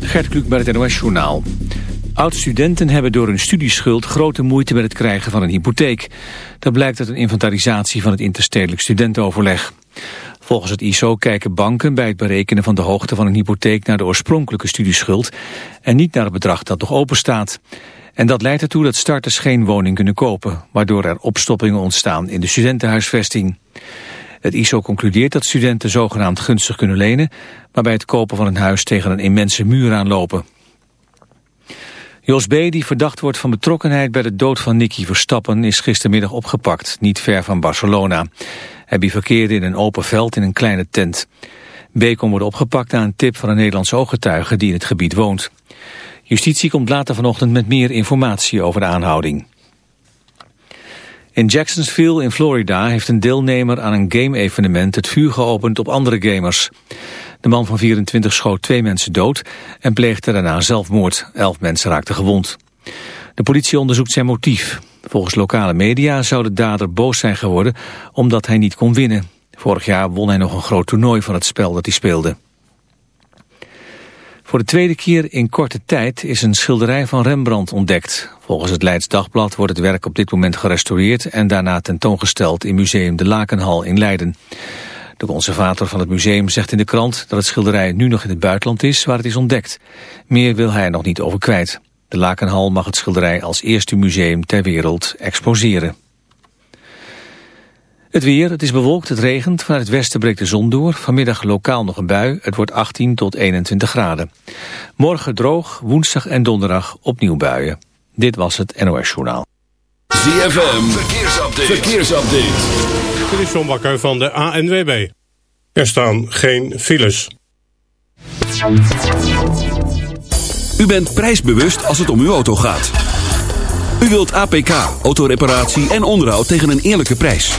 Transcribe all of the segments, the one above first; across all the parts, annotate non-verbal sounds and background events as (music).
Gert Kluk bij het NOS-journaal. Oud-studenten hebben door hun studieschuld grote moeite met het krijgen van een hypotheek. Dat blijkt uit een inventarisatie van het interstedelijk studentenoverleg. Volgens het ISO kijken banken bij het berekenen van de hoogte van een hypotheek naar de oorspronkelijke studieschuld en niet naar het bedrag dat nog open staat. En dat leidt ertoe dat starters geen woning kunnen kopen, waardoor er opstoppingen ontstaan in de studentenhuisvesting. Het ISO concludeert dat studenten zogenaamd gunstig kunnen lenen, maar bij het kopen van een huis tegen een immense muur aanlopen. Jos B., die verdacht wordt van betrokkenheid bij de dood van Nicky Verstappen, is gistermiddag opgepakt, niet ver van Barcelona. Hij bivakkeerde in een open veld in een kleine tent. B. kon worden opgepakt na een tip van een Nederlandse ooggetuige die in het gebied woont. Justitie komt later vanochtend met meer informatie over de aanhouding. In Jacksonville in Florida heeft een deelnemer aan een game-evenement het vuur geopend op andere gamers. De man van 24 schoot twee mensen dood en pleegde daarna zelfmoord. Elf mensen raakten gewond. De politie onderzoekt zijn motief. Volgens lokale media zou de dader boos zijn geworden omdat hij niet kon winnen. Vorig jaar won hij nog een groot toernooi van het spel dat hij speelde. Voor de tweede keer in korte tijd is een schilderij van Rembrandt ontdekt. Volgens het Leids Dagblad wordt het werk op dit moment gerestaureerd... en daarna tentoongesteld in Museum de Lakenhal in Leiden. De conservator van het museum zegt in de krant dat het schilderij nu nog in het buitenland is waar het is ontdekt. Meer wil hij er nog niet over kwijt. De Lakenhal mag het schilderij als eerste museum ter wereld exposeren. Het weer, het is bewolkt, het regent. Vanuit het westen breekt de zon door. Vanmiddag lokaal nog een bui. Het wordt 18 tot 21 graden. Morgen droog, woensdag en donderdag opnieuw buien. Dit was het NOS Journaal. ZFM, verkeersupdate. verkeersupdate. Dit is John Bakker van de ANWB. Er staan geen files. U bent prijsbewust als het om uw auto gaat. U wilt APK, autoreparatie en onderhoud tegen een eerlijke prijs.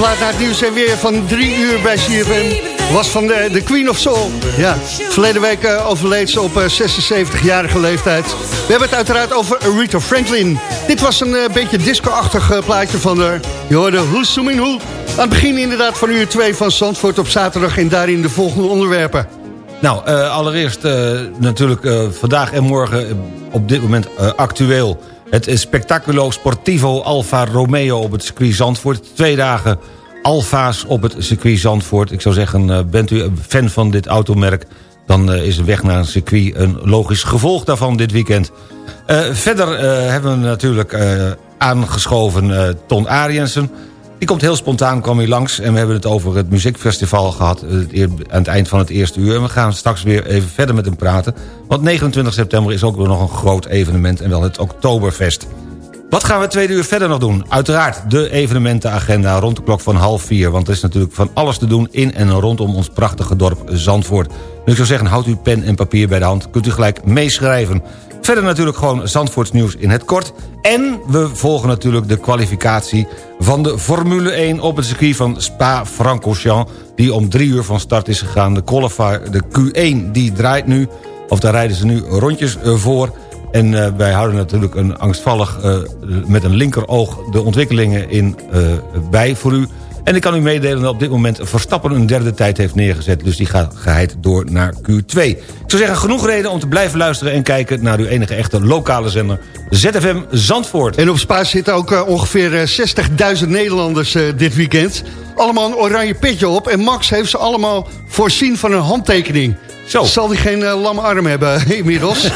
Plaat naar het nieuws en weer van drie uur bij CFM was van de, de Queen of Soul. Ja, verleden week uh, overleed ze op uh, eh, 76-jarige leeftijd. We hebben het uiteraard over Rita Franklin. Dit was een uh, beetje disco-achtig plaatje van haar. Je hoorde Who's Zooming Who. Aan het begin inderdaad van uur 2 van Zandvoort op zaterdag... en daarin de volgende onderwerpen. Nou, allereerst natuurlijk vandaag en morgen op dit moment actueel... Het Spectaculo Sportivo Alfa Romeo op het circuit Zandvoort. Twee dagen Alfa's op het circuit Zandvoort. Ik zou zeggen, eh, bent u fan van dit automerk... dan eh, is een weg naar een circuit een logisch gevolg daarvan dit weekend. Uh, verder hebben we natuurlijk aangeschoven Ton Ariensen... Die komt heel spontaan, kwam hier langs... en we hebben het over het muziekfestival gehad... aan het eind van het eerste uur. En we gaan straks weer even verder met hem praten. Want 29 september is ook nog een groot evenement... en wel het Oktoberfest. Wat gaan we tweede uur verder nog doen? Uiteraard de evenementenagenda rond de klok van half vier. Want er is natuurlijk van alles te doen in en rondom ons prachtige dorp Zandvoort. Dus ik zou zeggen, houd uw pen en papier bij de hand. Kunt u gelijk meeschrijven. Verder natuurlijk gewoon Zandvoorts nieuws in het kort. En we volgen natuurlijk de kwalificatie van de Formule 1 op het circuit van Spa-Francorchamps... die om drie uur van start is gegaan. De de Q1, die draait nu, of daar rijden ze nu rondjes eh, voor... En uh, wij houden natuurlijk een angstvallig uh, met een linkeroog de ontwikkelingen in bij voor u. En ik kan u meedelen dat op dit moment Verstappen een derde tijd heeft neergezet. Dus die gaat geheid door naar Q2. Ik zou zeggen, genoeg reden om te blijven luisteren... en kijken naar uw enige echte lokale zender ZFM Zandvoort. En op Spa zitten ook uh, ongeveer 60.000 Nederlanders uh, dit weekend. Allemaal een oranje pitje op. En Max heeft ze allemaal voorzien van een handtekening. Zo. Zal hij geen uh, lamme arm hebben (laughs) inmiddels?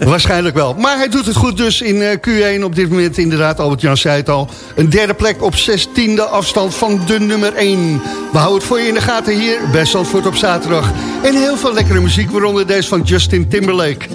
Waarschijnlijk wel. Maar hij doet het goed dus in uh, Q1 op dit moment. Inderdaad, Albert-Jan zei het al. Een derde plek op 16e afstand van de nummer 1. We houden het voor je in de gaten hier bij Zandvoort op zaterdag. En heel veel lekkere muziek, waaronder deze van Justin Timberlake.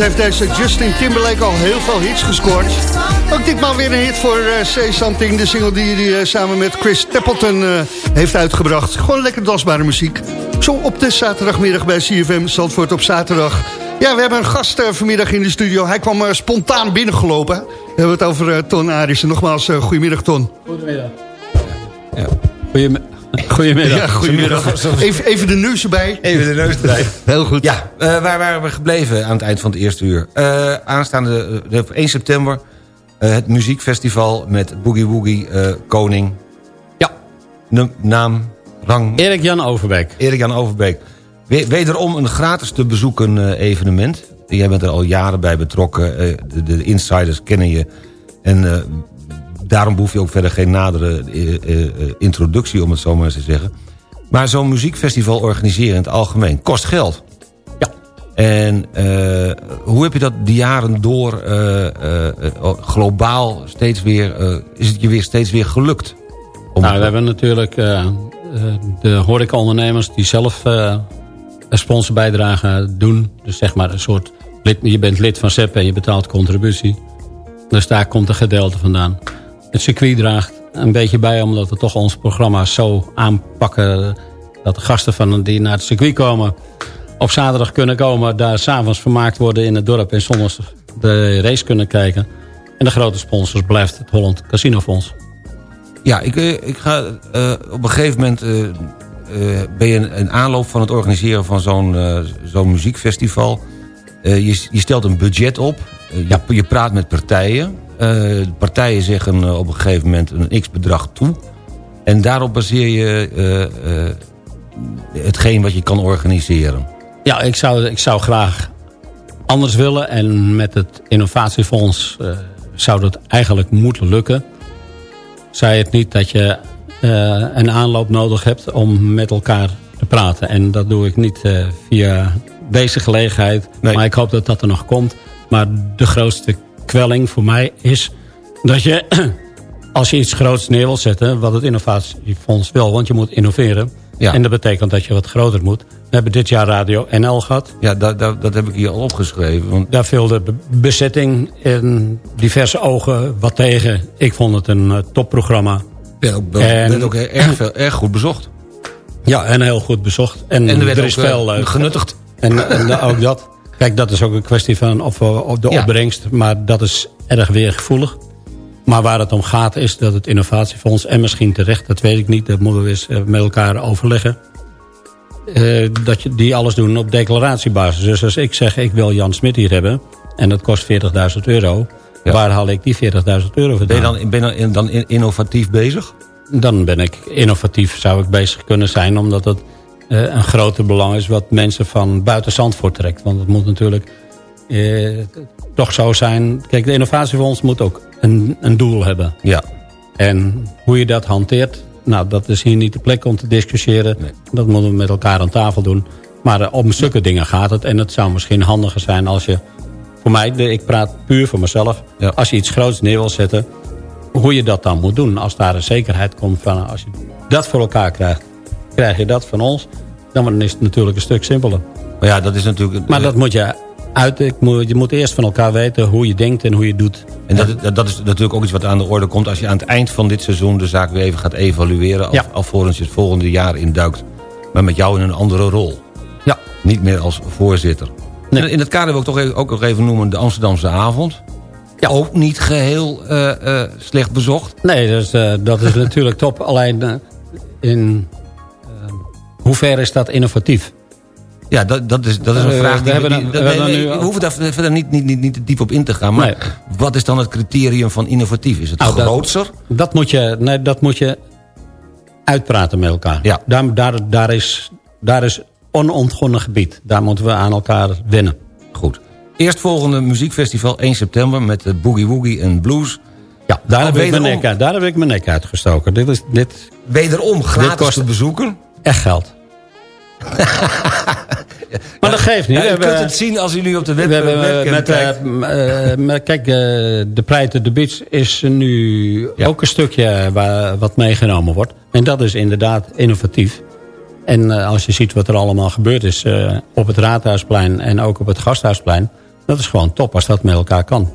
Heeft deze Justin Timberlake al heel veel hits gescoord. Ook ditmaal weer een hit voor uh, Say Something. De single die hij uh, samen met Chris Stapleton uh, heeft uitgebracht. Gewoon lekker dansbare muziek. Zo op de zaterdagmiddag bij CFM Zandvoort op zaterdag. Ja, we hebben een gast vanmiddag in de studio. Hij kwam spontaan binnengelopen. We hebben het over Ton Arissen. Nogmaals, goedemiddag Ton. Goedemiddag. Ja. Goedemiddag. (laughs) Goedemiddag. Ja, goedemiddag. Even, even de neus erbij. Even de neus erbij. Heel goed. Ja, uh, waar waren we gebleven aan het eind van het eerste uur? Uh, aanstaande uh, 1 september het muziekfestival met Boogie Woogie Koning. Ja. N naam, rang... Erik-Jan Overbeek. Erik-Jan Overbeek. Wederom een gratis te bezoeken evenement. Jij bent er al jaren bij betrokken. De, de, insiders kennen je. En daarom hoef je ook verder geen nadere eh, eh, eh, introductie, om het zo maar eens te zeggen. Maar zo'n muziekfestival organiseren in het algemeen kost geld. Ja. En uh, hoe heb je dat die jaren door uh, uh, globaal steeds weer... is het je weer steeds weer gelukt? nou, we hebben natuurlijk de horecaondernemers die zelf een sponsorbijdrage doen. Dus zeg maar een soort... Lid, je bent lid van SEP en je betaalt contributie. Dus daar komt een gedeelte vandaan het circuit draagt een beetje bij... omdat we toch ons programma zo aanpakken... dat de gasten van die naar het circuit komen... op zaterdag kunnen komen... daar s'avonds vermaakt worden in het dorp... en zondags de race kunnen kijken. En de grote sponsors blijft het Holland Casino Fonds. Ja, ik, eh, ik ga uh, op een gegeven moment... Uh, ben je een aanloop van het organiseren van zo'n zo'n muziekfestival. je, je stelt een budget op. Ja. Je, je praat met partijen. Uh, partijen zeggen uh, op een gegeven moment een x-bedrag toe. En daarop baseer je uh, hetgeen wat je kan organiseren. Ja, ik zou, ik zou graag anders willen. En met het innovatiefonds zou dat eigenlijk moeten lukken. Zij het niet dat je een aanloop nodig hebt om met elkaar te praten. En dat doe ik niet via deze gelegenheid. Nee. Maar ik hoop dat dat er nog komt. Maar de grootste kwelling voor mij is dat je, (clears throat) als je iets groots neer wilt zetten... wat het innovatiefonds wil, want je moet innoveren... Ja. En dat betekent dat je wat groter moet. We hebben dit jaar Radio NL gehad. Ja, dat, dat, dat heb ik hier al opgeschreven. Want... Daar viel de bezetting in diverse ogen wat tegen. Ik vond het een uh, topprogramma. Ja, ook, en... ook erg, veel, erg goed bezocht. Ja, en heel goed bezocht. En, en er werd er is ook, veel uh, genuttigd. En, en ook dat. Kijk, dat is ook een kwestie van of, of de opbrengst. Maar dat is erg weer gevoelig. Maar waar het om gaat is dat het innovatiefonds... en misschien terecht, dat weet ik niet... dat moeten we eens eh, met elkaar overleggen... Uh, dat je die alles doen op declaratiebasis. Dus als ik zeg, ik wil Jan Smit hier hebben... en dat kost 40.000 euro... waar haal ik die 40.000 euro vandaan? Ben je dan, ben je dan innovatief bezig? Dan ben ik innovatief, zou ik bezig kunnen zijn... omdat het uh, een groter belang is wat mensen van buiten Zandvoort trekt. Want het moet natuurlijk uh, toch zo zijn... Kijk, de innovatiefonds moet ook een, een doel hebben. Ja. En hoe je dat hanteert, nou, dat is hier niet de plek om te discussiëren. Nee. Dat moeten we met elkaar aan tafel doen. Maar uh, om stukken dingen gaat het. En het zou misschien handiger zijn als je... Voor mij, ik praat puur voor mezelf. Ja. Als je iets groots neer wil zetten... hoe je dat dan moet doen. Als daar een zekerheid komt van... als je dat voor elkaar krijgt krijg je dat van ons, dan is het natuurlijk een stuk simpeler. Maar ja, dat is natuurlijk... Maar dat moet je uit, je moet eerst van elkaar weten hoe je denkt en hoe je doet. En dat, dat is natuurlijk ook iets wat aan de orde komt... als je aan het eind van dit seizoen de zaak weer even gaat evalueren... Ja. alvorens je het volgende jaar induikt. Maar met jou in een andere rol. Ja. Niet meer als voorzitter. Nee. In het kader wil ik toch even, ook nog even noemen de Amsterdamse avond. Ja. Ook niet geheel uh, uh, slecht bezocht. Nee, dus, uh, dat is (laughs) natuurlijk top. Alleen in hoe ver is dat innovatief? Ja, dat, dat, is, dat is een vraag die... we, die, we, we, hoeven daar verder niet, niet, niet, niet te diep op in te gaan. Maar nee. wat is dan het criterium van innovatief? Is het nou, grootser? Dat, dat, moet je, nee, dat moet je uitpraten met elkaar. Ja. Daar, daar, daar, is, daar is onontgonnen gebied. Daar moeten we aan elkaar winnen. Goed. Eerstvolgende muziekfestival 1 september met de Boogie Woogie en Blues. Ja, daar, heb ik, mijn nek daar heb ik mijn nek uitgestoken. Dit is, dit, wederom gratis dit kost, te bezoeken? Echt geld. Maar dat geeft niet. Ja, je kunt het zien als u nu op de web, we hebben, met, kijkt. Uh, met, kijk, uh, de Pleiten de Beach is nu ja. ook een stukje waar, wat meegenomen wordt. En dat is inderdaad innovatief. En uh, als je ziet wat er allemaal gebeurd is op het Raadhuisplein en ook op het Gasthuisplein... Dat is gewoon top als dat met elkaar kan.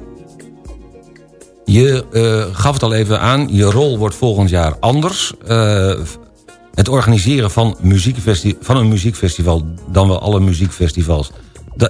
Je uh, gaf het al even aan, je rol wordt volgend jaar anders. Uh, het organiseren van, van een muziekfestival, dan wel alle muziekfestivals...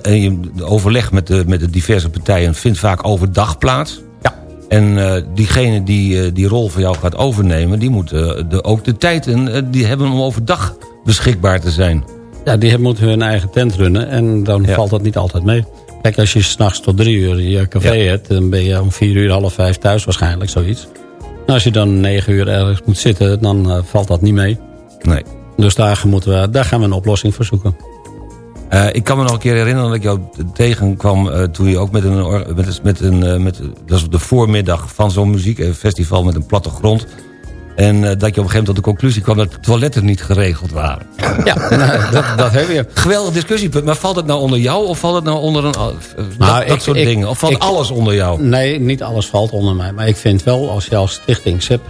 en je overleg met de, met de diverse partijen vindt vaak overdag plaats. Ja. En uh, diegene die die rol voor jou gaat overnemen... die moet de, ook de tijd en, die hebben om overdag beschikbaar te zijn. Ja, die moeten hun eigen tent runnen en dan valt dat niet altijd mee. Kijk, als je s'nachts tot drie uur je café hebt... dan ben je om vier uur, half vijf thuis waarschijnlijk, zoiets. Nou, als je dan negen uur ergens moet zitten, dan valt dat niet mee. Nee. Dus daar, moeten we, daar gaan we een oplossing voor zoeken. Uh, ik kan me nog een keer herinneren dat ik jou tegenkwam... Uh, toen je ook met een... Met, met een met, dat was de voormiddag van zo'n muziekfestival met een plattegrond... En uh, dat je op een gegeven moment tot de conclusie kwam... dat de toiletten niet geregeld waren. Ja, (laughs) nou, dat, dat heb je. Geweldig discussiepunt. Maar valt het nou onder jou of valt het nou onder een... Uh, nou, dat, soort dingen? Of valt alles onder jou? Nee, niet alles valt onder mij. Maar ik vind wel, als je als stichting SIP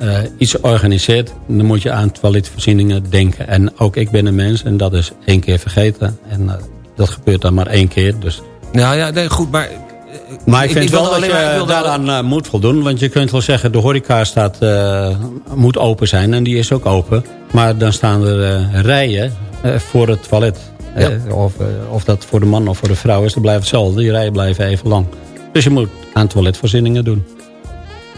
uh, iets organiseert... dan moet je aan toiletvoorzieningen denken. En ook ik ben een mens en dat is één keer vergeten. En dat gebeurt dan maar één keer. Dus nou ja, nee, goed, maar maar ik vind ik wel dat je daaraan uh, moet voldoen. Want je kunt wel zeggen, de horeca staat, moet open zijn. En die is ook open. Maar dan staan er rijen voor het toilet. Ja. of, of dat voor de man of voor de vrouw is, dan blijft hetzelfde. Die rijen blijven even lang. Dus je moet aan toiletvoorzieningen doen.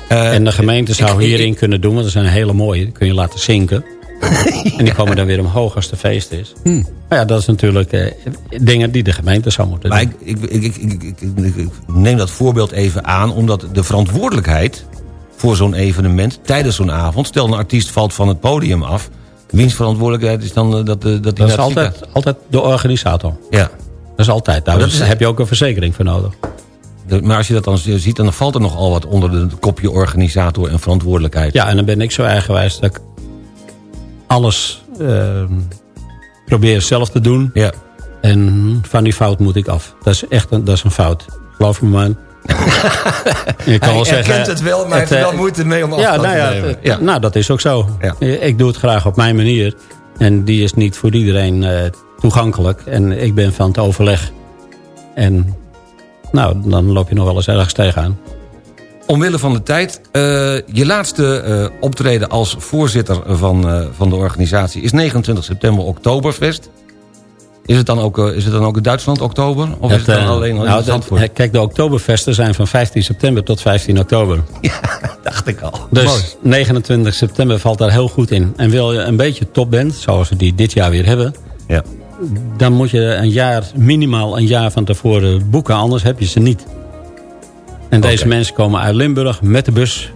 En de gemeente zou hierin kunnen doen, want dat zijn hele mooie. Die kun je laten zinken. (laughs) en die komen dan weer omhoog als het feest is. Hmm. ja, dat is natuurlijk eh, dingen die de gemeente zou moeten maar doen. Ik, ik, ik, ik, neem dat voorbeeld even aan... omdat de verantwoordelijkheid voor zo'n evenement tijdens zo'n avond... stel een artiest valt van het podium af... wiens verantwoordelijkheid is dan uh, dat, dat Dat is altijd, altijd de organisator. Ja. Dat is altijd. Daar dus heb je ook een verzekering voor nodig. Maar als je dat dan ziet, dan valt er nogal wat onder het kopje organisator en verantwoordelijkheid. Ja, en dan ben ik zo eigenwijs dat ik alles uh, probeer zelf te doen. Ja. En van die fout moet ik af. Dat is echt een, dat is een fout. Geloof me man. (laughs) je kan wel zeggen, kent het wel, maar heeft er wel eh, moeite mee om ja, nou ja, te nemen. ja, nou, dat is ook zo. Ja. Ik doe het graag op mijn manier. En die is niet voor iedereen uh, toegankelijk. En ik ben van het overleg. En nou, dan loop je nog wel eens ergens tegenaan. Omwille van de tijd, uh, je laatste uh, optreden als voorzitter van, uh, van de organisatie... is 29 september Oktoberfest. Is het dan ook, is het dan ook in Duitsland oktober? Of is het dan alleen al nou, in Zandvoort? Kijk, de Oktoberfesten zijn van 15 september tot 15 oktober. (laughs) Ja, dacht ik al. Dus Mooi. 29 september valt daar heel goed in. En wil je een beetje topband, zoals we die dit jaar weer hebben... Ja. Dan moet je een jaar, minimaal een jaar van tevoren boeken... anders heb je ze niet. En deze mensen komen uit Limburg met de bus.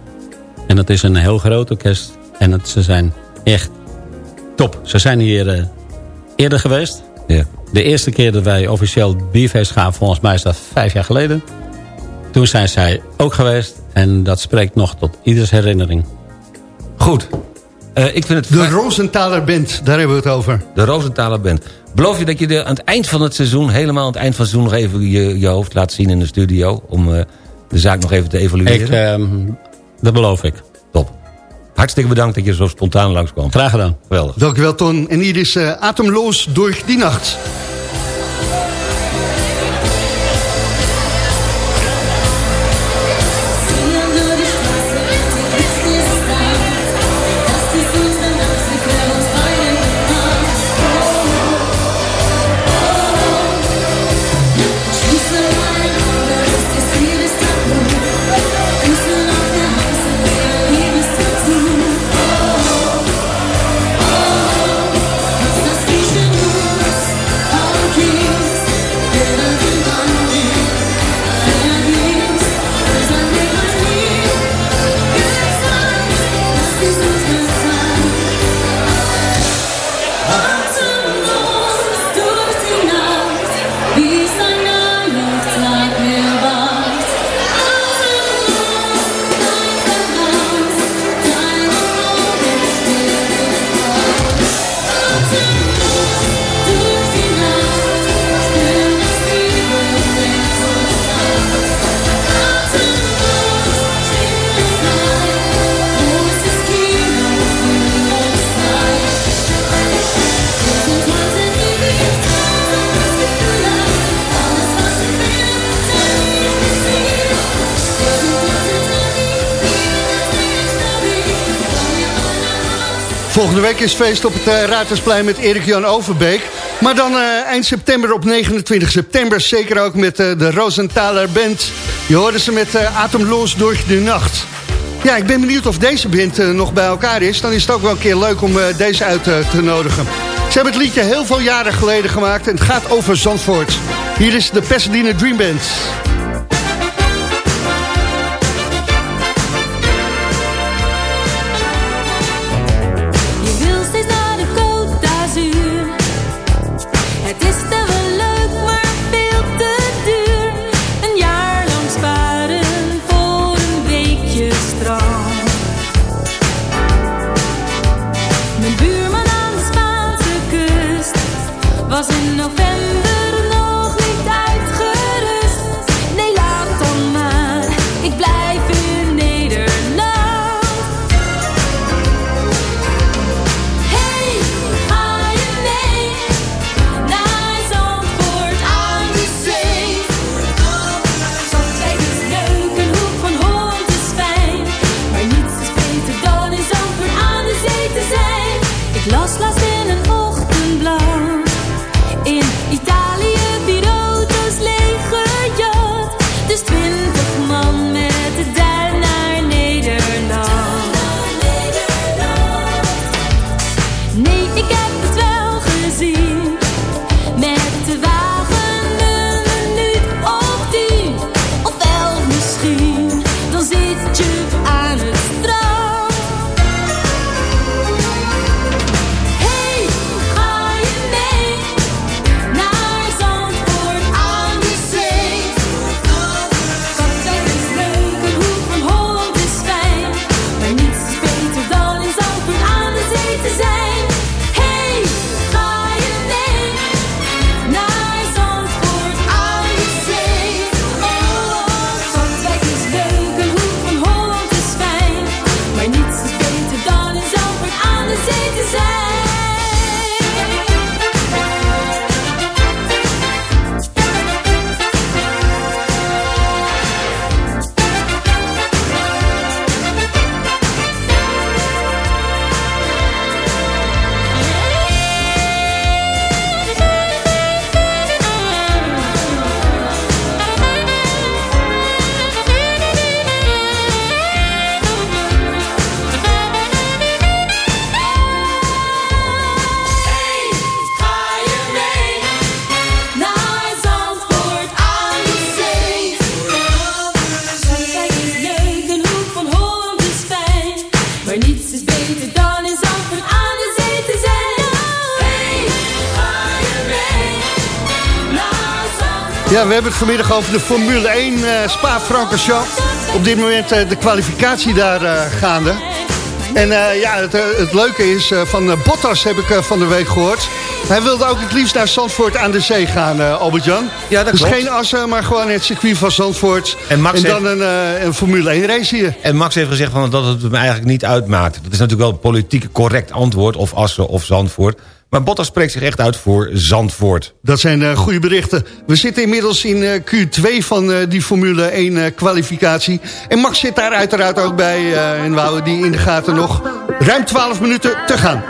En dat is een heel groot orkest. En het, ze zijn echt top. Ze zijn hier uh, eerder geweest. Ja. De eerste keer dat wij officieel bierfeest gaan, volgens mij is dat vijf jaar geleden. Toen zijn zij ook geweest. En dat spreekt nog tot ieders herinnering. Goed. Uh, ik vind het de Rosenthaler Band, daar hebben we het over. De Rosenthaler Band. Beloof je dat je de, aan het eind van het seizoen... helemaal aan het eind van het seizoen nog even je, je hoofd laat zien in de studio... om uh, de zaak nog even te evalueren? Ik, uh, dat beloof ik. Top. Hartstikke bedankt dat je zo spontaan langskwam. Graag gedaan. Geweldig. Dankjewel Ton. En hier is uh, Atemloos door die nacht. Volgende week is feest op het uh, met Erik-Jan Overbeek. Maar dan uh, eind september op 29 september zeker ook met uh, de Rosenthaler Band. Je hoorde ze met Atomloos door de nacht. Ja, ik ben benieuwd of deze band nog bij elkaar is. Dan is het ook wel een keer leuk om deze uit te nodigen. Ze hebben het liedje heel veel jaren geleden gemaakt en het gaat over Zandvoort. Hier is de Pasadena Dream Band. las laatst in een ochtendblauw in Italië. We hebben het vanmiddag over de Formule 1 uh, Spa-Francorchamps. Op dit moment uh, de kwalificatie daar uh, gaande. En ja, het, het, leuke is, van Bottas heb ik van de week gehoord. Hij wilde ook het liefst naar Zandvoort aan de zee gaan, Albert-Jan. Ja, dat dus klopt. geen Assen, maar gewoon het circuit van Zandvoort. En, Max en dan een, een, Formule 1 race hier. En Max heeft gezegd van dat het hem eigenlijk niet uitmaakt. Dat is natuurlijk wel een politiek correct antwoord, of Assen of Zandvoort. Maar Bottas spreekt zich echt uit voor Zandvoort. Dat zijn uh, goede berichten. We zitten inmiddels in uh, Q2 van uh, die Formule 1 kwalificatie. En Max zit daar uiteraard ook bij. en we houden die in de gaten nog. Ruim 12 minuten te gaan.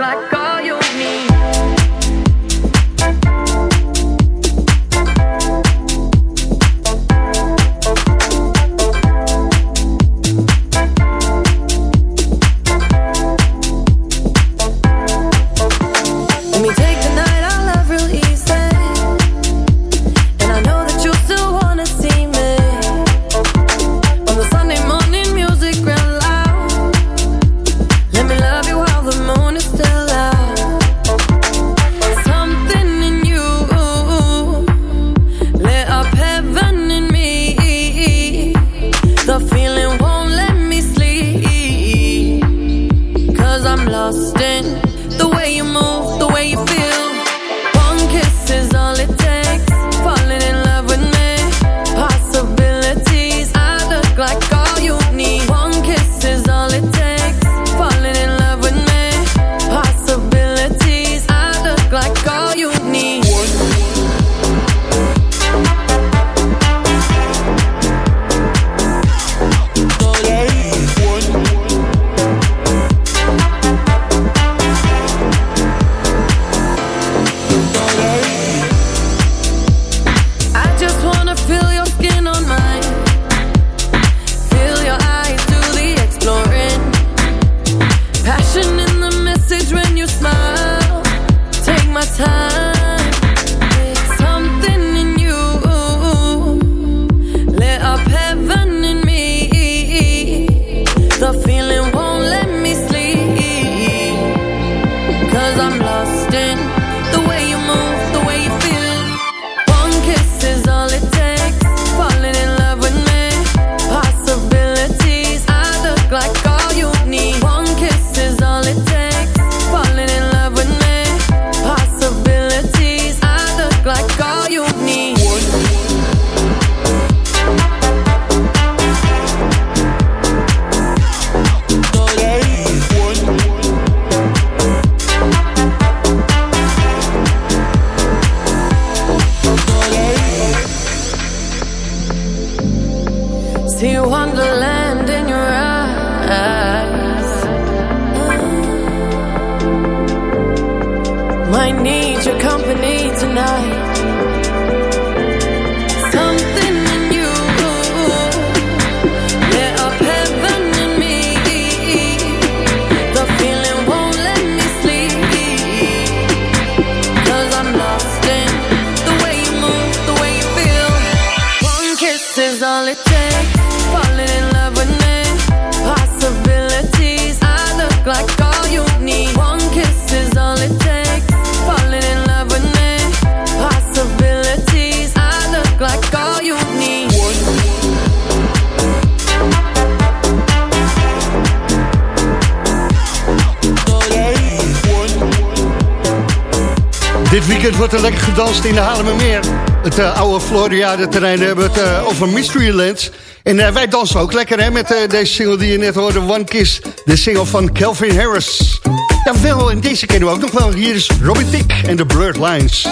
Dit weekend wordt er lekker gedanst in de Haarlemmermeer. Het uh, oude Floriade-terrein hebben het uh, over Mysteryland. En uh, wij dansen ook lekker hè, met deze single die je net hoorde, One Kiss. De single van Calvin Harris. Jawel, en deze kennen we ook nog wel. Hier is Robin Tick en de Blurred Lines.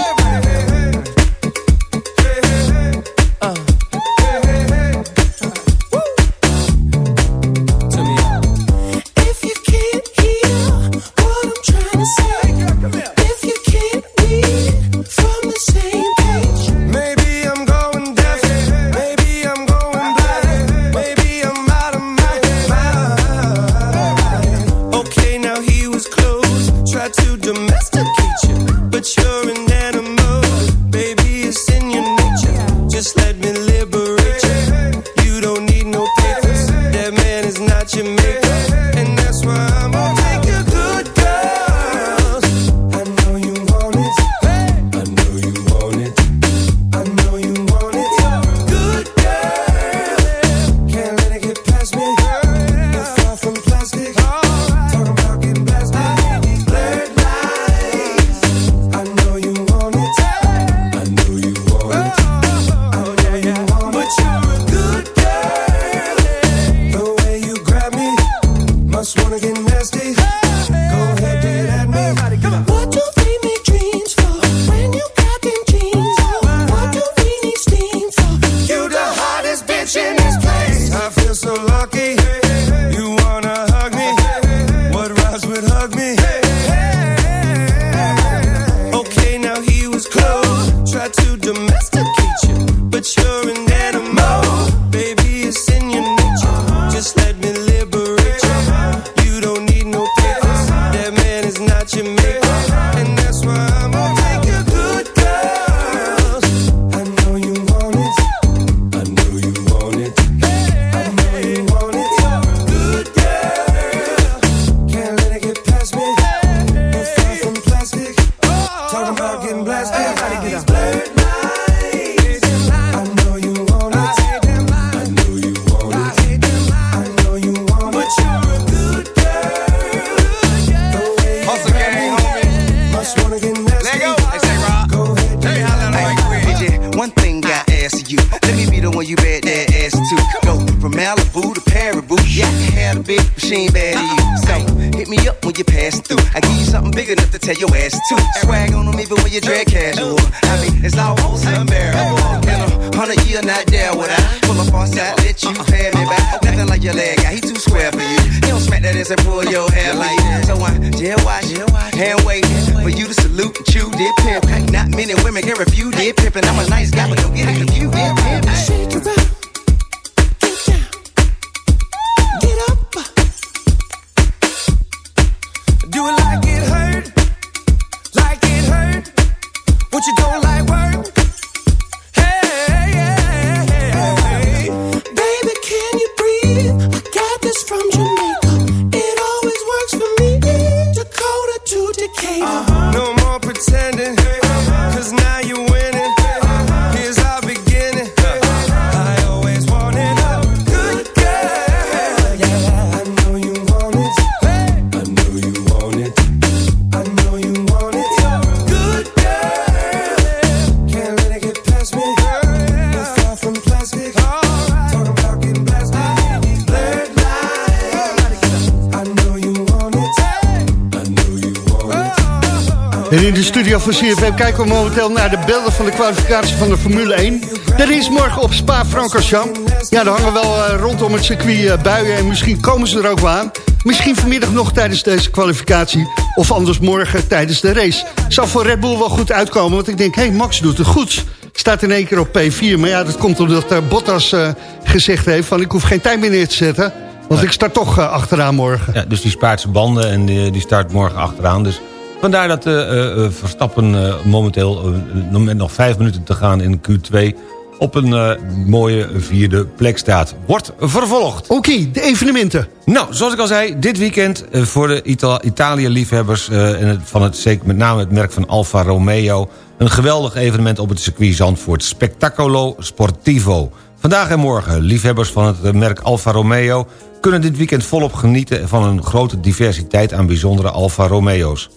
In de studio van CFM kijken we momenteel naar de beelden van de kwalificatie van de Formule 1. Er is morgen op Spa-Francorchamps. Ja, er hangen wel uh, rondom het circuit uh, buien en misschien komen ze er ook wel aan. Misschien vanmiddag nog tijdens deze kwalificatie of anders morgen tijdens de race. Zal voor Red Bull wel goed uitkomen, want ik denk, hé, hey, Max doet het goed. Staat in één keer op P4, maar ja, dat komt omdat uh, Bottas gezegd heeft van ik hoef geen tijd meer neer te zetten... Want ik start toch achteraan morgen. Ja, dus die spaart zijn banden en die, die start morgen achteraan. Dus Vandaar dat uh, Verstappen uh, momenteel met nog vijf minuten te gaan in Q2 op een mooie vierde plek staat. Wordt vervolgd. Oké, de evenementen. Nou, zoals ik al zei, dit weekend voor de Ita Italië-liefhebbers... en van het, zeker met name het merk van Alfa Romeo... een geweldig evenement op het circuit Zandvoort. Spectacolo Sportivo. Vandaag en morgen, liefhebbers van het merk Alfa Romeo... kunnen dit weekend volop genieten van een grote diversiteit aan bijzondere Alfa Romeo's.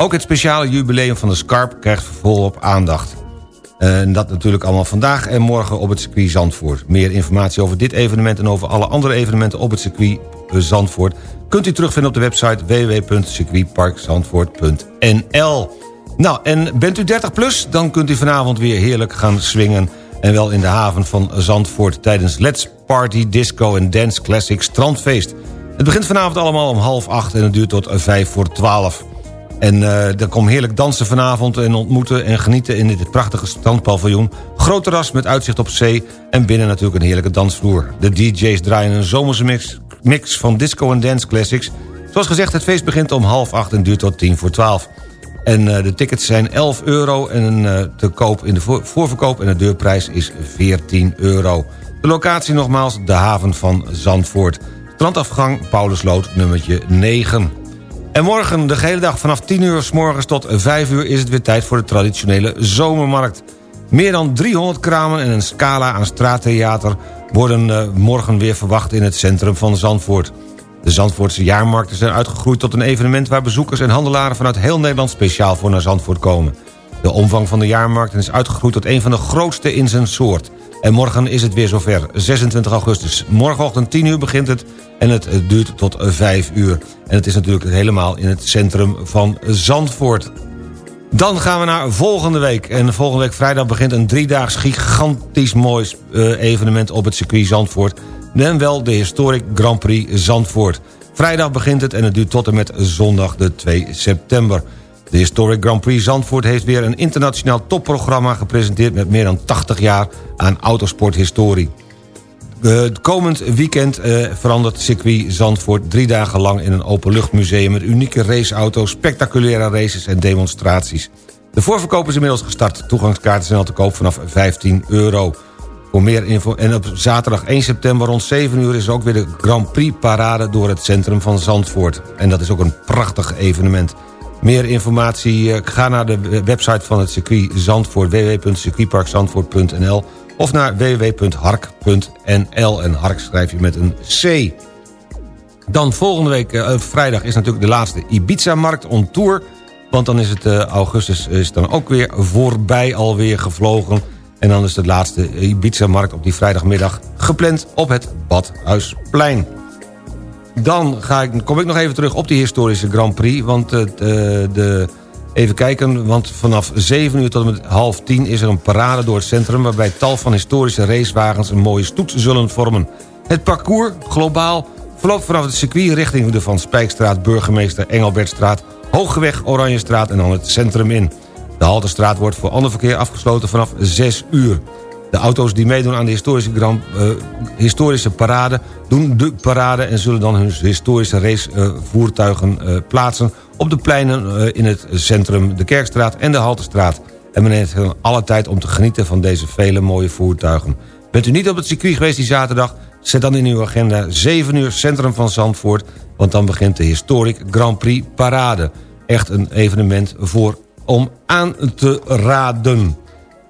Ook het speciale jubileum van de Scarp krijgt volop aandacht. En dat natuurlijk allemaal vandaag en morgen op het circuit Zandvoort. Meer informatie over dit evenement en over alle andere evenementen op het circuit Zandvoort... kunt u terugvinden op de website www.circuitparkzandvoort.nl. Nou, en bent u 30 plus, dan kunt u vanavond weer heerlijk gaan swingen... en wel in de haven van Zandvoort tijdens Let's Party Disco en Dance Classic Strandfeest. Het begint vanavond allemaal om half acht en het duurt tot vijf voor twaalf. En uh, er komt heerlijk dansen vanavond en ontmoeten en genieten in dit prachtige strandpaviljoen. Groot terras met uitzicht op zee en binnen natuurlijk een heerlijke dansvloer. De DJ's draaien een zomerse mix, mix van disco en dance classics. Zoals gezegd, het feest begint om half acht en duurt tot tien voor twaalf. En uh, de tickets zijn 11 euro en uh, te koop in de voorverkoop en de deurprijs is 14 euro. De locatie nogmaals, de haven van Zandvoort. Strandafgang Paulusloot nummertje 9. En morgen de hele dag vanaf 10 uur s morgens tot 5 uur... is het weer tijd voor de traditionele zomermarkt. Meer dan 300 kramen en een scala aan straattheater... worden uh, morgen weer verwacht in het centrum van Zandvoort. De Zandvoortse jaarmarkten zijn uitgegroeid tot een evenement... waar bezoekers en handelaren vanuit heel Nederland speciaal voor naar Zandvoort komen. De omvang van de jaarmarkten is uitgegroeid tot een van de grootste in zijn soort... En morgen is het weer zover, 26 augustus. Morgenochtend 10 uur begint het en het duurt tot 5 uur. En het is natuurlijk helemaal in het centrum van Zandvoort. Dan gaan we naar volgende week. En volgende week vrijdag begint een driedaags gigantisch mooi eh, evenement op het circuit Zandvoort. En wel de Historic Grand Prix Zandvoort. Vrijdag begint het en het duurt tot en met zondag de 2 september. De Historic Grand Prix Zandvoort heeft weer een internationaal topprogramma gepresenteerd... met meer dan 80 jaar aan autosporthistorie. Uh, komend weekend uh, verandert circuit Zandvoort drie dagen lang... in een openluchtmuseum met unieke raceauto's, spectaculaire races en demonstraties. De voorverkoop is inmiddels gestart. Toegangskaarten zijn al te koop vanaf 15 euro. Voor meer info en op zaterdag 1 september rond 7 uur... is ook weer de Grand Prix parade door het centrum van Zandvoort. En dat is ook een prachtig evenement. Meer informatie, uh, ga naar de website van het circuit Zandvoort... www.circuitparkzandvoort.nl of naar www.hark.nl. En Hark schrijf je met een C. Dan volgende week, uh, vrijdag, is natuurlijk de laatste Ibiza-markt on tour. Want dan is het augustus is dan ook weer voorbij alweer gevlogen. En dan is de laatste Ibiza-markt op die vrijdagmiddag gepland op het Badhuisplein. Dan ga ik, kom ik nog even terug op die historische Grand Prix. Want uh, de Even kijken, want vanaf 7 uur tot met half 10 is er een parade door het centrum... waarbij tal van historische racewagens een mooie stoet zullen vormen. Het parcours, globaal, verloopt vanaf het circuit richting de Van Spijkstraat... Burgemeester Engelbertstraat, Hoogeweg, Oranjestraat en dan het centrum in. De Halterstraat wordt voor ander verkeer afgesloten vanaf 6 uur. De auto's die meedoen aan de historische, grand, uh, historische parade... doen de parade en zullen dan hun historische racevoertuigen uh, uh, plaatsen... op de pleinen eh, in het centrum, de Kerkstraat en de Haltestraat. En men heeft alle tijd om te genieten van deze vele mooie voertuigen. Bent u niet op het circuit geweest die zaterdag... zet dan in uw agenda 7 uur centrum van Zandvoort... want dan begint de Historic Grand Prix Parade. Echt een evenement voor om aan te raden.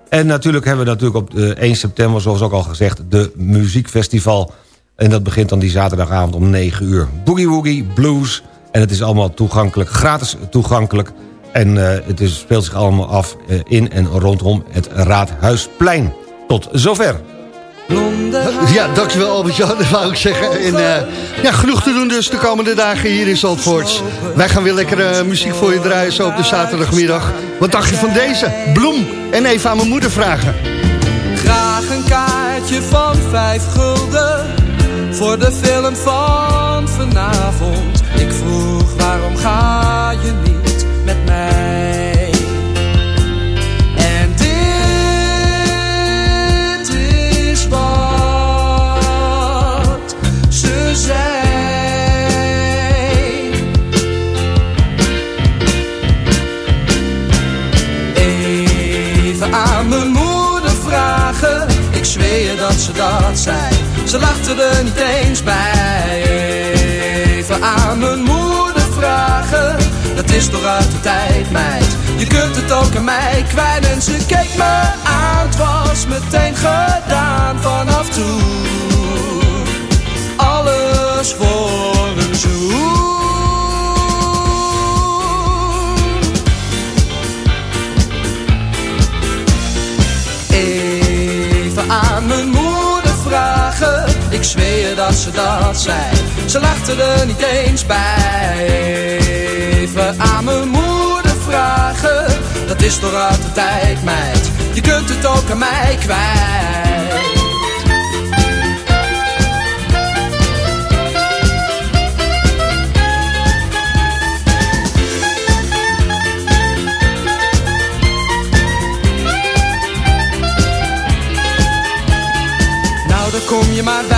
En natuurlijk hebben we natuurlijk op 1 eh, september, zoals ook al gezegd... de muziekfestival. En dat begint dan die zaterdagavond om 9 uur. Boogie Woogie, blues. En het is allemaal toegankelijk, gratis toegankelijk. En uh, het is, speelt zich allemaal af uh, in en rondom het Raadhuisplein. Tot zover. Ja, dankjewel Albert-Jan, (laughs) dat wou ik zeggen. En, uh, ja, genoeg te doen dus de komende dagen hier in Zandvoort. Wij gaan weer lekkere muziek voor je draaien zo op de zaterdagmiddag. Wat dacht je van deze? Bloem. En even aan mijn moeder vragen. Graag een kaartje van vijf gulden voor de film van vanavond. Ik vroeg waarom ga je niet kwijt. En ze keek me aan. Het was meteen gedaan vanaf toen. Alles voor een zoen. Even aan mijn moeder vragen. Ik zweer dat ze dat zei. Ze lachte er niet eens bij. Even aan mijn moeder is toch uit de meid. Je kunt het ook aan mij kwijt. Nou, daar kom je maar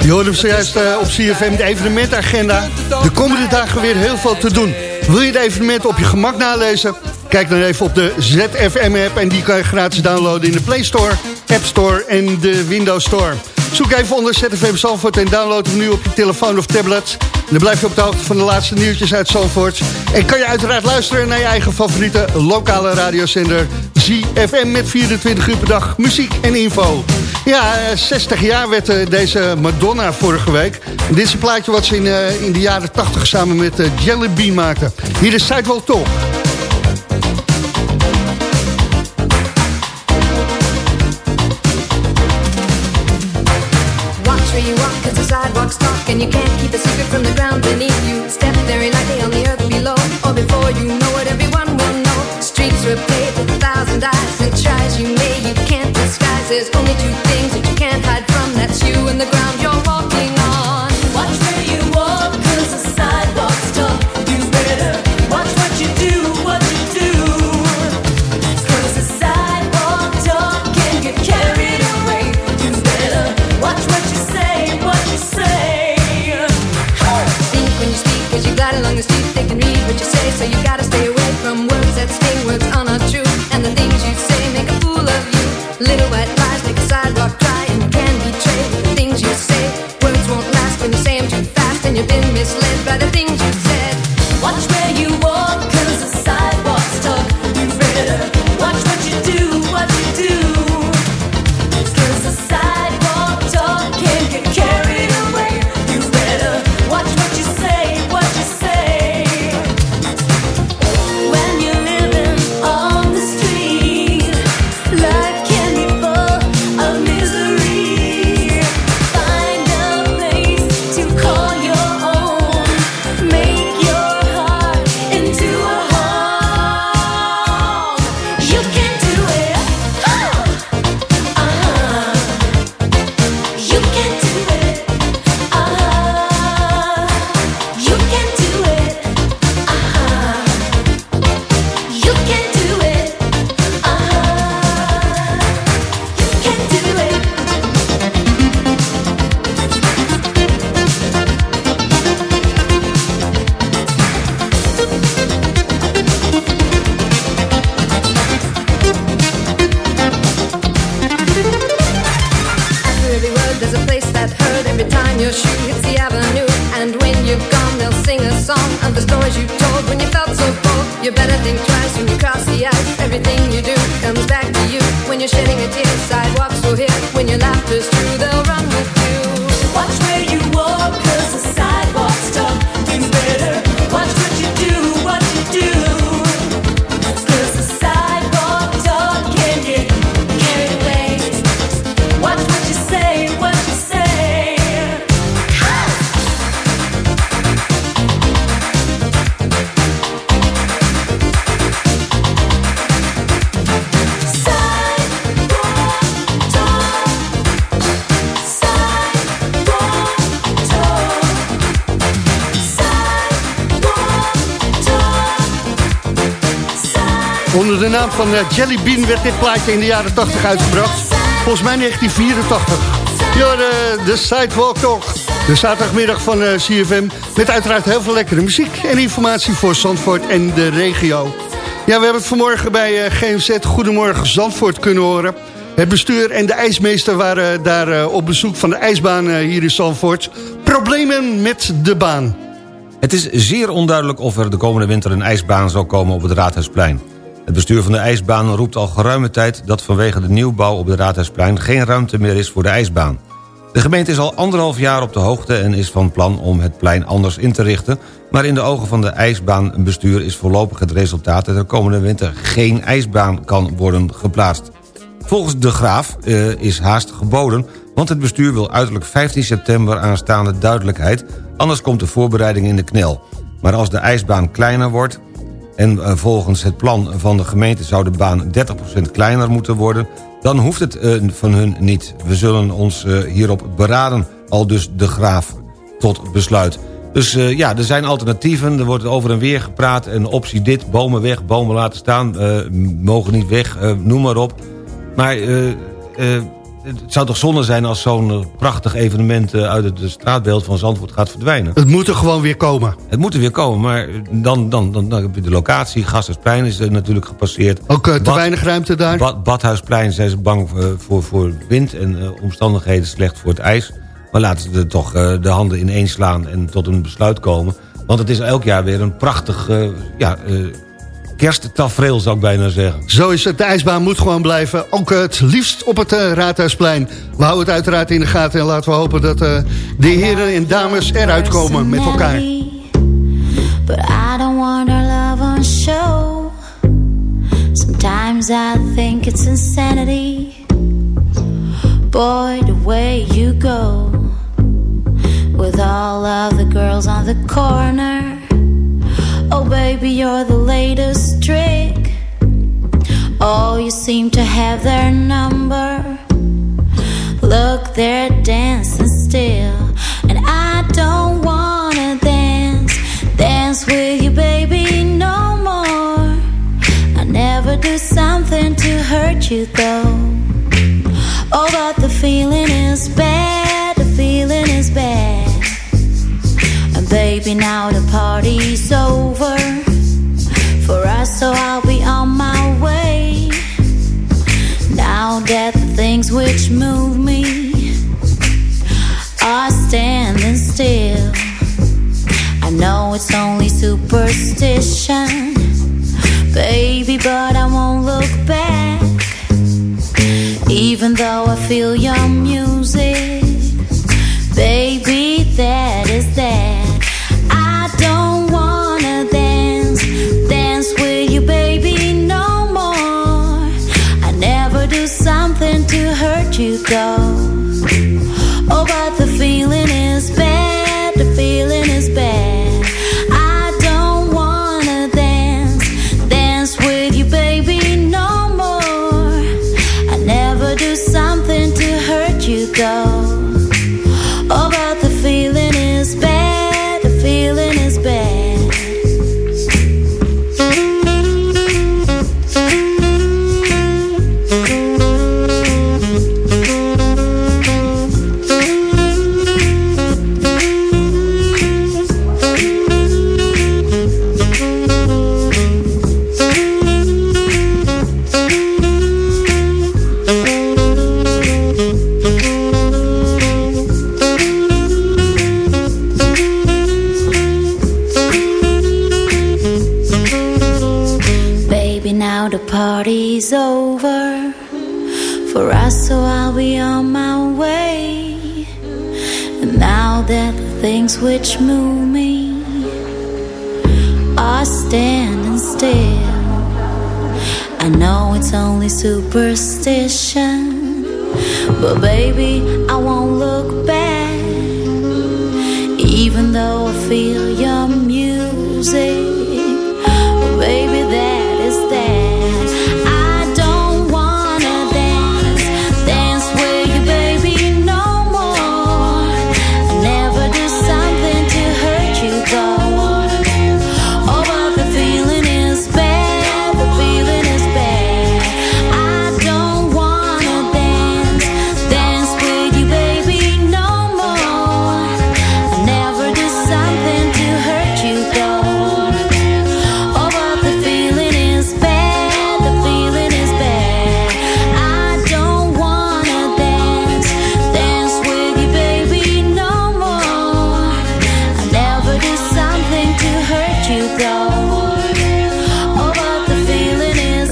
Je hoorde hem zojuist uh, op CFM de evenementagenda. De komende dagen weer heel veel te doen. Wil je de evenementen op je gemak nalezen? Kijk dan even op de ZFM-app en die kan je gratis downloaden in de Play Store, App Store en de Windows Store. Zoek even onder ZFM Zandvoort en download hem nu op je telefoon of tablet. Dan blijf je op de hoogte van de laatste nieuwtjes uit Zandvoort. En kan je uiteraard luisteren naar je eigen favoriete lokale radiozender ZFM met 24 uur per dag muziek en info. Ja, 60 jaar werd deze Madonna vorige week. Dit is een plaatje wat ze in, uh, in de jaren 80 samen met Jelly Bean maakte. Hier is Sidewalk Talk. Watch where you walk cause the sidewalks talk you can't ground you. Step very lightly on the earth below. Or before you know it everyone will know. Streets were paved with a thousand eyes. Try as you may you can't disguise. There's only two Onder de naam van eh, Jelly Bean werd dit plaatje in de jaren 80 uitgebracht. Volgens mij 1984. Ja, de, de Sidewalk Talk. De zaterdagmiddag van eh, CFM. Met uiteraard heel veel lekkere muziek en informatie voor Zandvoort en de regio. Ja, we hebben het vanmorgen bij eh, GMZ Goedemorgen Zandvoort kunnen horen. Het bestuur en de ijsmeester waren daar eh, op bezoek van de ijsbaan eh, hier in Zandvoort. Problemen met de baan. Het is zeer onduidelijk of er de komende winter een ijsbaan zal komen op het Raadhuisplein. Het bestuur van de ijsbaan roept al geruime tijd... dat vanwege de nieuwbouw op het Raadhuisplein geen ruimte meer is voor de ijsbaan. De gemeente is al anderhalf jaar op de hoogte en is van plan om het plein anders in te richten... maar in de ogen van de ijsbaanbestuur is voorlopig het resultaat... dat er komende winter geen ijsbaan kan worden geplaatst. Volgens De Graaf eh, is haast geboden... want het bestuur wil uiterlijk 15 september aanstaande duidelijkheid... anders komt de voorbereiding in de knel. Maar als de ijsbaan kleiner wordt... en eh, volgens het plan van de gemeente zou de baan 30% kleiner moeten worden... dan hoeft het eh, van hun niet. We zullen ons eh, hierop beraden, al dus De Graaf tot besluit. Dus ja, er zijn alternatieven. Er wordt over en weer gepraat. Een optie dit, bomen weg, bomen laten staan. mogen niet weg, noem maar op. Maar het zou toch zonde zijn als zo'n eh, prachtig evenement... eh, uit het straatbeeld van Zandvoort gaat verdwijnen. Het moet er gewoon weer komen. Het moet er weer komen, maar dan, dan, dan, dan heb je de locatie. Gasthuisplein is er natuurlijk gepasseerd. Ook eh, te Bad- weinig ruimte daar. Bad, Badhuisplein zijn ze bang eh, voor, voor wind en eh, omstandigheden slecht voor het ijs. Maar laten ze er toch eh, de handen ineen slaan en tot een besluit komen. Want het is elk jaar weer een prachtig eh, ja, eh, kersttafereel, zou ik bijna zeggen. Zo is het. De ijsbaan moet gewoon blijven. Ook het liefst op het eh, Raadhuisplein. We houden het uiteraard in de gaten. En laten we hopen dat eh, de heren en dames eruit komen met elkaar. But I don't want our love on show. Sometimes I think it's insanity. Boy, the way you go with all of the girls on the corner. Oh, baby, you're the latest trick. Oh, you seem to have their number. Look, they're dancing still. And I don't wanna dance, dance with you, baby, no more. I never do something to hurt you, though. Oh, but the feeling is bad, the feeling is bad. Baby, now the party's over for us, so I'll be on my way. Now that the things which move me are standing still. I know it's only superstition, baby, but I won't look back. Even though I feel your music, baby, that is that. You, though.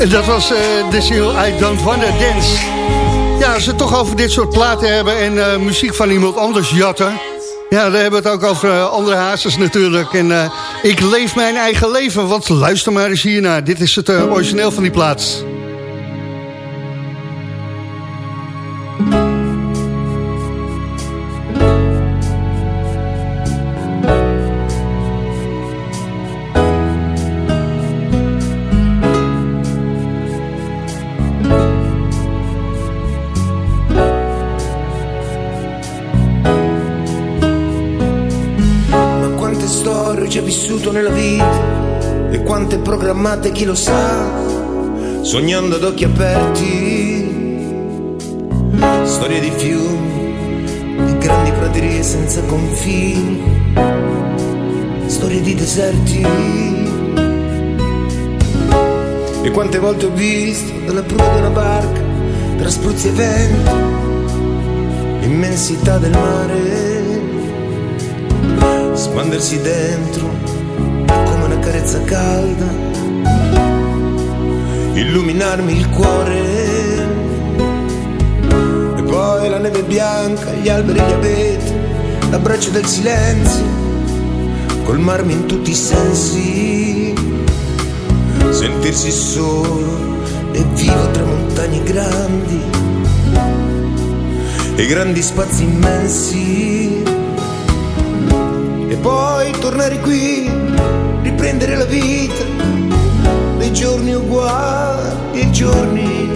Dat was eh, de single I Don't Wanna Dance. Ja, als we het toch over dit soort platen hebben en eh, muziek van iemand anders jatten... Ja, dan hebben we het ook over eh, andere hazes natuurlijk. En ik leef mijn eigen leven, want luister maar eens hiernaar. Dit is het origineel van die plaats. Programmate chi lo sa, sognando ad occhi aperti. Storie di fiumi, di grandi praterie senza confini, storie di deserti. E quante volte ho visto dalla prua di una barca, tra spruzzi e venti, l'immensità del mare spandersi dentro come una carezza calda, illuminarmi il cuore. E poi la neve bianca, gli alberi e gli abeti, l'abbraccio del silenzio, colmarmi in tutti i sensi, sentirsi solo e vivo tra montagne grandi e grandi spazi immensi. E poi tornare qui, riprendere la vita dei giorni uguali giorni,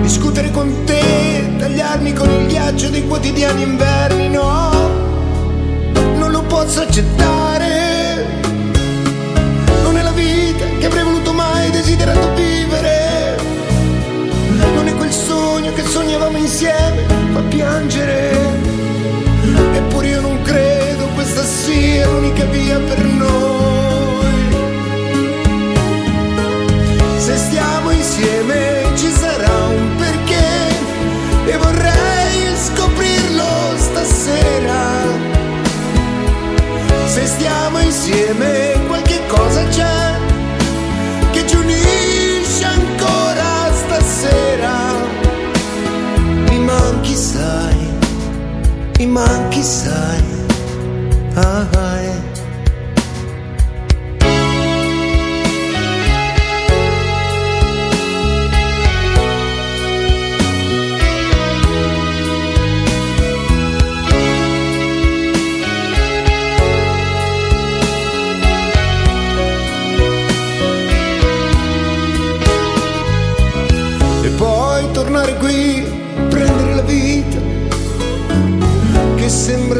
discutere con te, tagliarmi con il ghiaccio dei quotidiani inverni, no, non lo posso accettare, non è la vita che avrei voluto mai desiderato vivere, non è quel sogno che sognavamo insieme, fa piangere. Eppure io non credo questa sia l'unica via per noi. Ci sarà un perché e vorrei scoprirlo stasera. Se stiamo insieme qualche cosa c'è che ci unisce ancora stasera. Mi manchi, sai mi manchi sai ah, ah,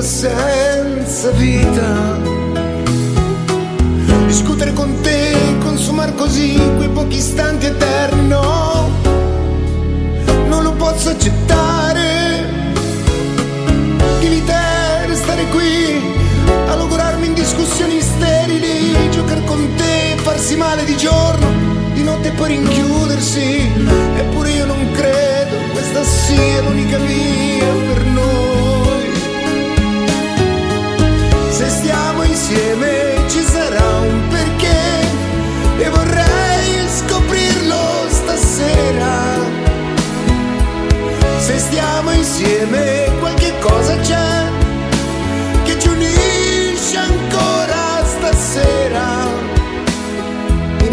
senza vita. Discutere con te, consumare così quei pochi istanti eterni, no, non lo posso accettare. Di te restare qui, a logorarmi in discussioni sterili, giocare con te, farsi male di giorno, di notte poi rinchiudersi.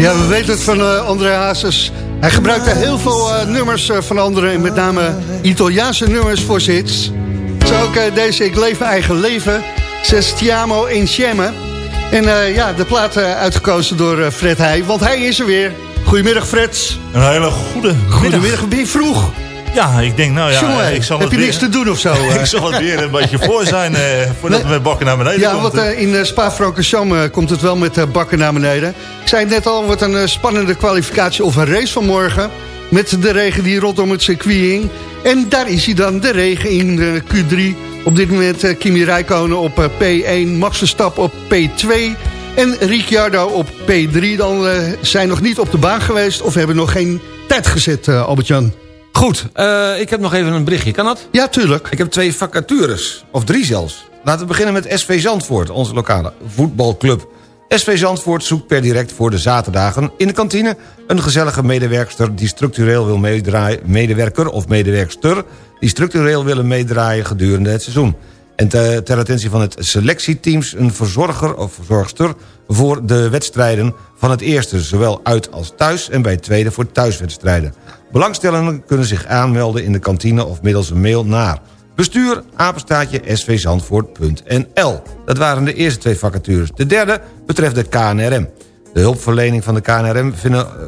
Ja, we weten het van uh, André Hazes. Hij gebruikte heel veel uh, nummers uh, van anderen... en met name Italiaanse nummers voor zits. Zo ook deze Ik Leef Mijn Eigen Leven. Sestiamo Insieme. En ja, de plaat uitgekozen door Fred Heij, want hij is er weer. Goedemiddag Fred. Een hele goede Goedemiddag, ben je vroeg? Ja, ik denk nou ja... Jongen, ik zal heb je weer, niks te doen of zo? (laughs) ik zal het weer een beetje voor zijn eh, voordat nee. we met bakken naar beneden ja, komt. want uh, in uh, Spa-Francorchamps komt het wel met bakken naar beneden. Ik zei het net al, wordt een spannende kwalificatie of een race van morgen. Met de regen die rondom het circuit hing. En daar is hij dan, de regen in Q3. Op dit moment Kimi Räikkönen op P1, Max Verstappen op P2... En Ricciardo op P3 dan zijn nog niet op de baan geweest... of hebben nog geen tijd gezet, Albert-Jan. Goed, uh, ik heb nog even een berichtje. Kan dat? Ja, tuurlijk. Ik heb twee vacatures, of drie zelfs. Laten we beginnen met SV Zandvoort, onze lokale voetbalclub. SV Zandvoort zoekt per direct voor de zaterdagen in de kantine... een gezellige medewerkster die structureel wil meedraaien... medewerker of medewerkster die structureel willen meedraaien gedurende het seizoen. En te, ter attentie van het selectieteams een verzorger of verzorgster... voor de wedstrijden van het eerste, zowel uit als thuis... en bij het tweede voor thuiswedstrijden. Belangstellenden kunnen zich aanmelden in de kantine of middels een mail naar... bestuur svzandvoort.nl. Dat waren de eerste twee vacatures. De derde betreft de KNRM. De hulpverlening van de KNRM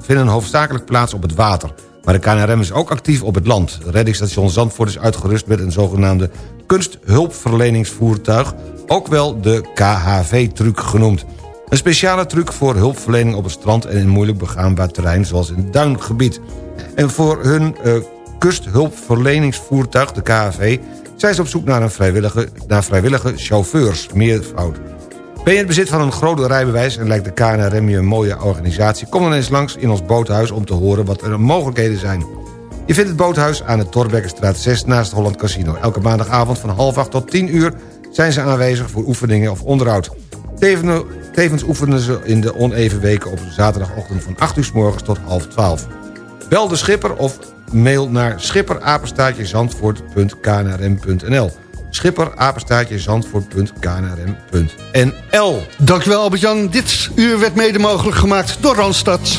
vinden hoofdzakelijk plaats op het water... Maar de KNRM is ook actief op het land. Reddingsstation Zandvoort is uitgerust met een zogenaamde kunsthulpverleningsvoertuig... ook wel de KHV-truc genoemd. Een speciale truc voor hulpverlening op het strand... en in moeilijk begaanbaar terrein zoals in het duingebied. En voor hun uh, kusthulpverleningsvoertuig, de KHV... zijn ze op zoek naar, een vrijwillige, naar vrijwillige chauffeurs, meervoud. Ben je in het bezit van een groot rijbewijs en lijkt de KNRM je een mooie organisatie... kom dan eens langs in ons boothuis om te horen wat er mogelijkheden zijn. Je vindt het boothuis aan de Torbekkenstraat 6 naast het Holland Casino. Elke maandagavond van half acht tot 10 uur zijn ze aanwezig voor oefeningen of onderhoud. Tevens oefenen ze in de oneven weken op zaterdagochtend van 8 uur s morgens tot half 12. Bel de schipper of mail naar schipperapenstaatjezandvoort.knrm.nl Schipper, apenstaartje, zandvoort.knrm.nl Dankjewel Albert-Jan. Dit uur werd mede mogelijk gemaakt door Randstad.